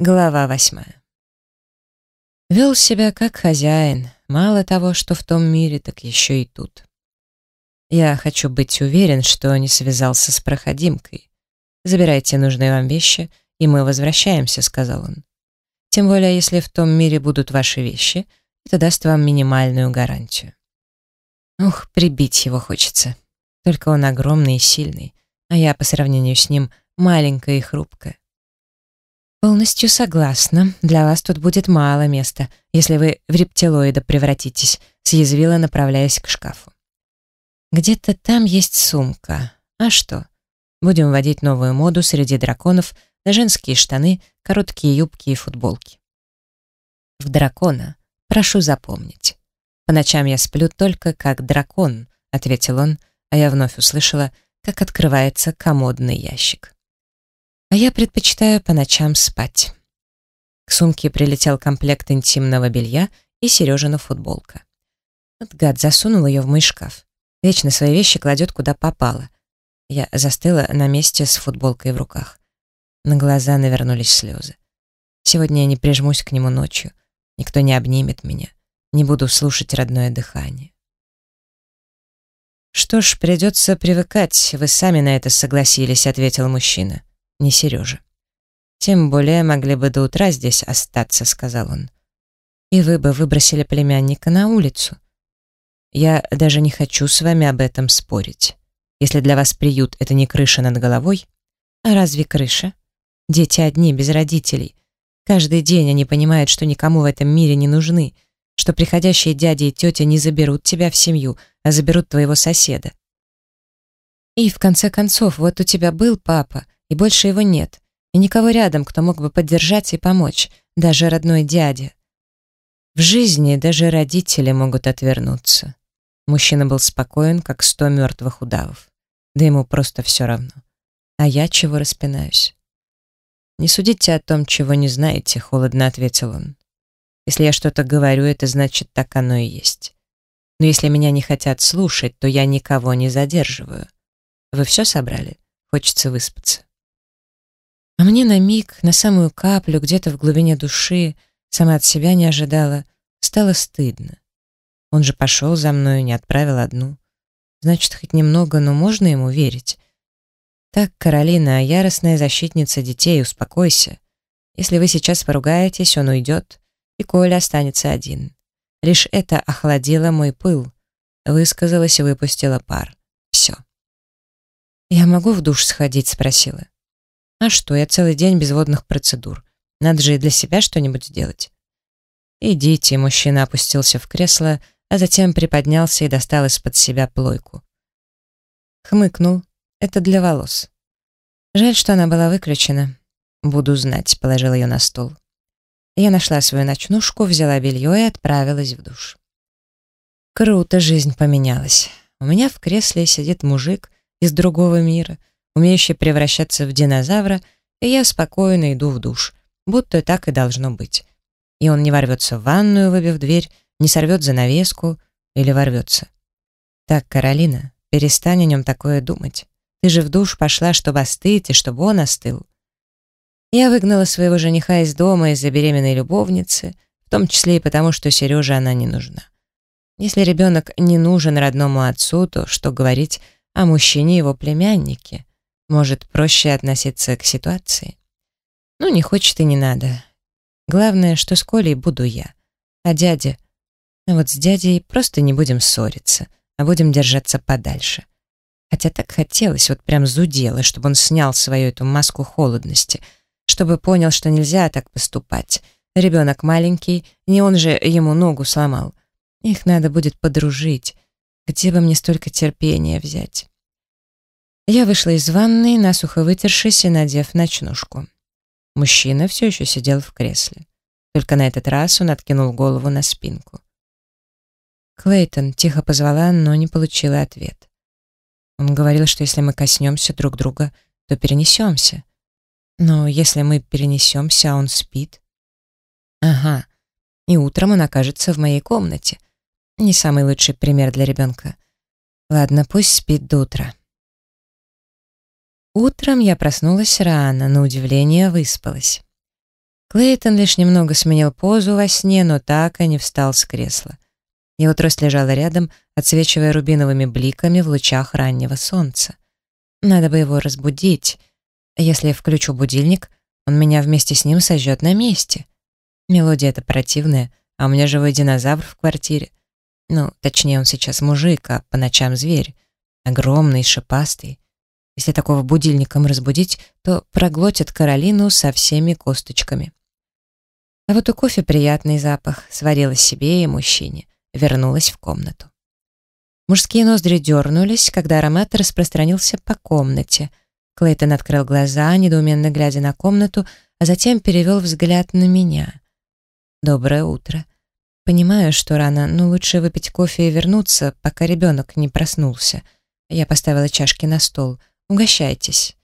Глава восьмая. Вел себя как хозяин, мало того, что в том мире, так еще и тут. Я хочу быть уверен, что не связался с проходимкой. Забирайте нужные вам вещи, и мы возвращаемся, сказал он. Тем более, если в том мире будут ваши вещи, это даст вам минимальную гарантию. Ух, прибить его хочется. Только он огромный и сильный, а я по сравнению с ним маленькая и хрупкая. «Полностью согласна. Для вас тут будет мало места, если вы в рептилоида превратитесь», съязвила, направляясь к шкафу. «Где-то там есть сумка. А что? Будем вводить новую моду среди драконов на женские штаны, короткие юбки и футболки. В дракона прошу запомнить. По ночам я сплю только как дракон», — ответил он, а я вновь услышала, как открывается комодный ящик а я предпочитаю по ночам спать. К сумке прилетел комплект интимного белья и Сережина футболка. Вот гад засунул ее в мой шкаф. Вечно свои вещи кладет куда попало. Я застыла на месте с футболкой в руках. На глаза навернулись слезы. Сегодня я не прижмусь к нему ночью. Никто не обнимет меня. Не буду слушать родное дыхание. «Что ж, придется привыкать, вы сами на это согласились», — ответил мужчина не Сережа. «Тем более могли бы до утра здесь остаться», — сказал он. «И вы бы выбросили племянника на улицу. Я даже не хочу с вами об этом спорить. Если для вас приют — это не крыша над головой, а разве крыша? Дети одни, без родителей. Каждый день они понимают, что никому в этом мире не нужны, что приходящие дяди и тетя не заберут тебя в семью, а заберут твоего соседа. И в конце концов, вот у тебя был папа, и больше его нет, и никого рядом, кто мог бы поддержать и помочь, даже родной дядя. В жизни даже родители могут отвернуться. Мужчина был спокоен, как сто мертвых удавов. Да ему просто все равно. А я чего распинаюсь? «Не судите о том, чего не знаете», — холодно ответил он. «Если я что-то говорю, это значит, так оно и есть. Но если меня не хотят слушать, то я никого не задерживаю. Вы все собрали? Хочется выспаться». А мне на миг, на самую каплю, где-то в глубине души, сама от себя не ожидала, стало стыдно. Он же пошел за мною, не отправил одну. Значит, хоть немного, но можно ему верить. Так, Каролина, яростная защитница детей, успокойся. Если вы сейчас поругаетесь, он уйдет, и Коля останется один. Лишь это охладило мой пыл. Высказалась и выпустила пар. Все. «Я могу в душ сходить?» — спросила. А что, я целый день без водных процедур. Надо же и для себя что-нибудь сделать. «Идите», — мужчина опустился в кресло, а затем приподнялся и достал из-под себя плойку. Хмыкнул. «Это для волос». Жаль, что она была выключена. «Буду знать», — положил ее на стол. Я нашла свою ночнушку, взяла белье и отправилась в душ. Круто жизнь поменялась. У меня в кресле сидит мужик из другого мира — умеющий превращаться в динозавра, и я спокойно иду в душ, будто так и должно быть. И он не ворвется в ванную, выбив дверь, не сорвет занавеску или ворвется. Так, Каролина, перестань о нем такое думать. Ты же в душ пошла, чтобы остыть, и чтобы он остыл. Я выгнала своего жениха из дома из-за беременной любовницы, в том числе и потому, что Сереже она не нужна. Если ребенок не нужен родному отцу, то что говорить о мужчине его племяннике? Может, проще относиться к ситуации? Ну, не хочет и не надо. Главное, что с Колей буду я. А дядя... А вот с дядей просто не будем ссориться, а будем держаться подальше. Хотя так хотелось, вот прям зудело, чтобы он снял свою эту маску холодности, чтобы понял, что нельзя так поступать. Ребенок маленький, не он же ему ногу сломал. Их надо будет подружить. Где бы мне столько терпения взять? Я вышла из ванной, насухо вытершись и надев ночнушку. Мужчина все еще сидел в кресле. Только на этот раз он откинул голову на спинку. Клейтон тихо позвала, но не получила ответ. Он говорил, что если мы коснемся друг друга, то перенесемся. Но если мы перенесемся, а он спит... Ага, и утром он окажется в моей комнате. Не самый лучший пример для ребенка. Ладно, пусть спит до утра. Утром я проснулась рано, на удивление выспалась. Клейтон лишь немного сменил позу во сне, но так и не встал с кресла. Его трость лежала рядом, отсвечивая рубиновыми бликами в лучах раннего солнца. Надо бы его разбудить. Если я включу будильник, он меня вместе с ним сожжет на месте. Мелодия эта противная, а у меня живой динозавр в квартире. Ну, точнее, он сейчас мужик, а по ночам зверь. Огромный, шипастый. Если такого будильником разбудить, то проглотит Каролину со всеми косточками. А вот у кофе приятный запах, сварила себе и мужчине, вернулась в комнату. Мужские ноздри дернулись, когда аромат распространился по комнате. Клейтон открыл глаза, недоуменно глядя на комнату, а затем перевел взгляд на меня. «Доброе утро. Понимаю, что рано, но лучше выпить кофе и вернуться, пока ребенок не проснулся. Я поставила чашки на стол. Угощайтесь».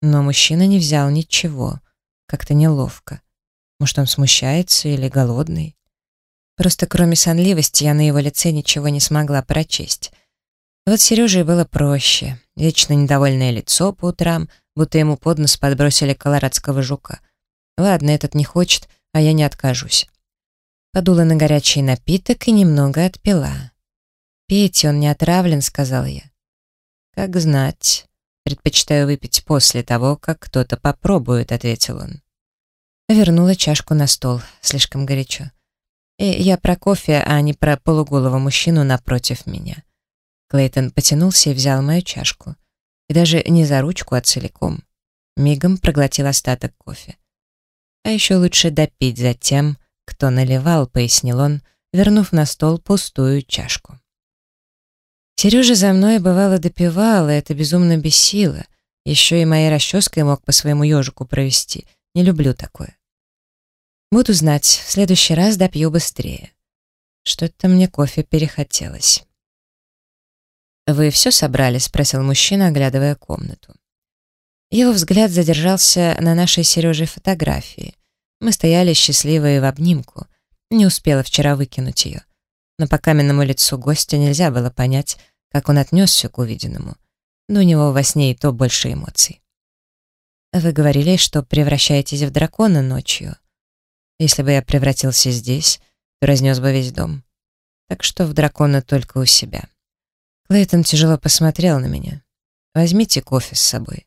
Но мужчина не взял ничего. Как-то неловко. Может, он смущается или голодный? Просто кроме сонливости я на его лице ничего не смогла прочесть. Вот Сереже было проще. Вечно недовольное лицо по утрам, будто ему под нос подбросили колорадского жука. Ладно, этот не хочет, а я не откажусь. Подула на горячий напиток и немного отпила. «Пейте, он не отравлен», — сказал я. «Как знать. Предпочитаю выпить после того, как кто-то попробует», — ответил он. Вернула чашку на стол. Слишком горячо. И я про кофе, а не про полуголого мужчину напротив меня. Клейтон потянулся и взял мою чашку. И даже не за ручку, а целиком. Мигом проглотил остаток кофе. А еще лучше допить за тем, кто наливал, пояснил он, вернув на стол пустую чашку. Сережа за мной бывало допивал, и это безумно бесило. Еще и моей расческой мог по своему ежику провести. Не люблю такое. Буду знать, в следующий раз допью быстрее. Что-то мне кофе перехотелось. «Вы все собрали?» — спросил мужчина, оглядывая комнату. Его взгляд задержался на нашей Сереже фотографии. Мы стояли счастливые в обнимку. Не успела вчера выкинуть ее. Но по каменному лицу гостя нельзя было понять, как он отнесся к увиденному. Но у него во сне и то больше эмоций. «Вы говорили, что превращаетесь в дракона ночью», если бы я превратился здесь, то разнес бы весь дом. Так что в дракона только у себя. Клейтон тяжело посмотрел на меня. «Возьмите кофе с собой».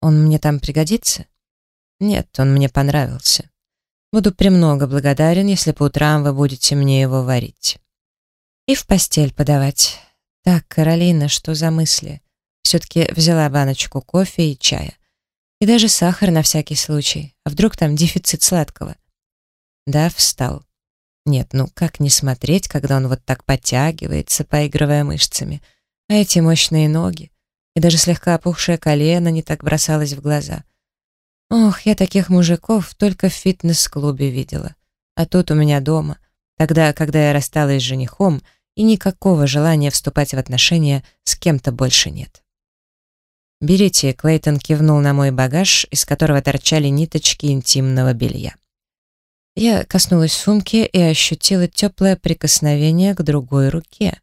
«Он мне там пригодится?» «Нет, он мне понравился. Буду премного благодарен, если по утрам вы будете мне его варить». «И в постель подавать». «Так, Каролина, что за мысли?» Все-таки взяла баночку кофе и чая. И даже сахар на всякий случай. А вдруг там дефицит сладкого? Да, встал. Нет, ну как не смотреть, когда он вот так подтягивается, поигрывая мышцами. А эти мощные ноги. И даже слегка опухшее колено не так бросалось в глаза. Ох, я таких мужиков только в фитнес-клубе видела. А тут у меня дома. Тогда, когда я рассталась с женихом, и никакого желания вступать в отношения с кем-то больше нет. «Берите», — Клейтон кивнул на мой багаж, из которого торчали ниточки интимного белья. Я коснулась сумки и ощутила теплое прикосновение к другой руке.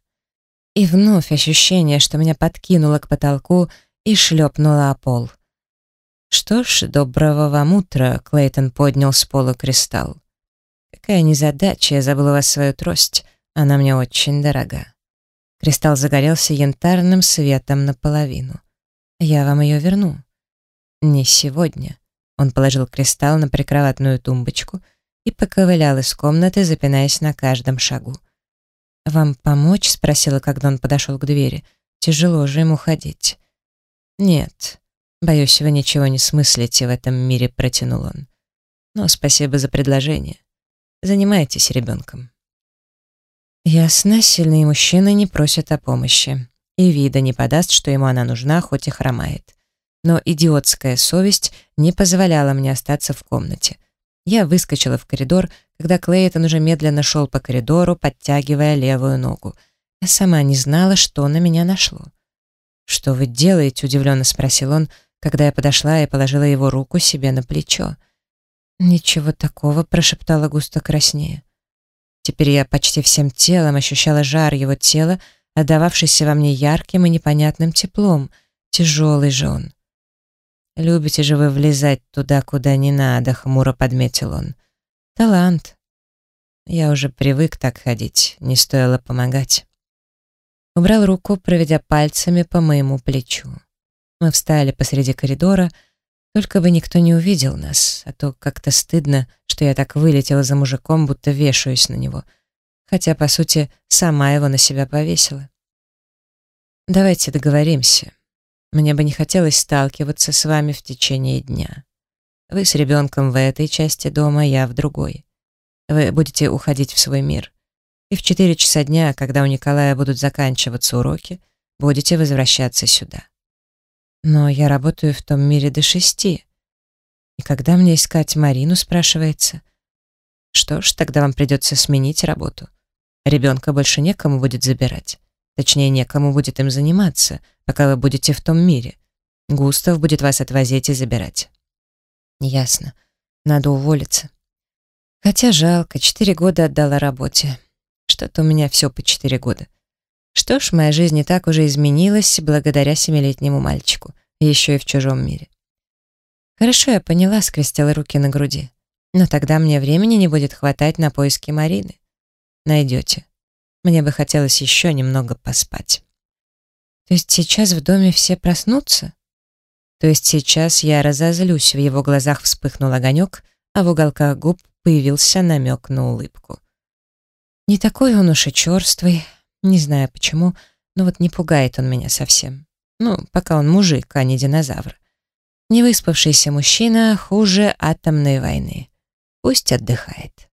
И вновь ощущение, что меня подкинуло к потолку и шлепнуло о пол. «Что ж, доброго вам утра», — Клейтон поднял с пола кристалл. «Какая незадача, я забыла вас свою трость, она мне очень дорога». Кристалл загорелся янтарным светом наполовину. «Я вам ее верну». «Не сегодня». Он положил кристалл на прикроватную тумбочку — и поковылял из комнаты, запинаясь на каждом шагу. «Вам помочь?» — спросила, когда он подошел к двери. «Тяжело же ему ходить». «Нет, боюсь, вы ничего не смыслите в этом мире», — протянул он. «Но спасибо за предложение. Занимайтесь ребенком». Ясно, сильные мужчины не просят о помощи. И вида не подаст, что ему она нужна, хоть и хромает. Но идиотская совесть не позволяла мне остаться в комнате. Я выскочила в коридор, когда Клейтон уже медленно шел по коридору, подтягивая левую ногу. Я сама не знала, что на меня нашло. «Что вы делаете?» — удивленно спросил он, когда я подошла и положила его руку себе на плечо. «Ничего такого», — прошептала густо краснее. Теперь я почти всем телом ощущала жар его тела, отдававшийся во мне ярким и непонятным теплом. Тяжелый же он. Любите же вы влезать туда, куда не надо, хмуро подметил он. Талант. Я уже привык так ходить, не стоило помогать. Убрал руку, проведя пальцами по моему плечу. Мы встали посреди коридора, только бы никто не увидел нас, а то как-то стыдно, что я так вылетела за мужиком, будто вешаюсь на него, хотя, по сути, сама его на себя повесила. Давайте договоримся. Мне бы не хотелось сталкиваться с вами в течение дня. Вы с ребенком в этой части дома, я в другой. Вы будете уходить в свой мир. И в 4 часа дня, когда у Николая будут заканчиваться уроки, будете возвращаться сюда. Но я работаю в том мире до шести. И когда мне искать Марину, спрашивается. Что ж, тогда вам придется сменить работу. Ребенка больше некому будет забирать. Точнее, некому будет им заниматься, пока вы будете в том мире. Густав будет вас отвозить и забирать. Ясно. Надо уволиться. Хотя жалко, четыре года отдала работе. Что-то у меня все по четыре года. Что ж, моя жизнь не так уже изменилась благодаря семилетнему мальчику, еще и в чужом мире. Хорошо, я поняла, скрестила руки на груди. Но тогда мне времени не будет хватать на поиски Марины. Найдете. Мне бы хотелось еще немного поспать. То есть сейчас в доме все проснутся? То есть сейчас я разозлюсь, в его глазах вспыхнул огонек, а в уголках губ появился намек на улыбку. Не такой он уж и черствый, не знаю почему, но вот не пугает он меня совсем. Ну, пока он мужик, а не динозавр. Невыспавшийся мужчина хуже атомной войны. Пусть отдыхает.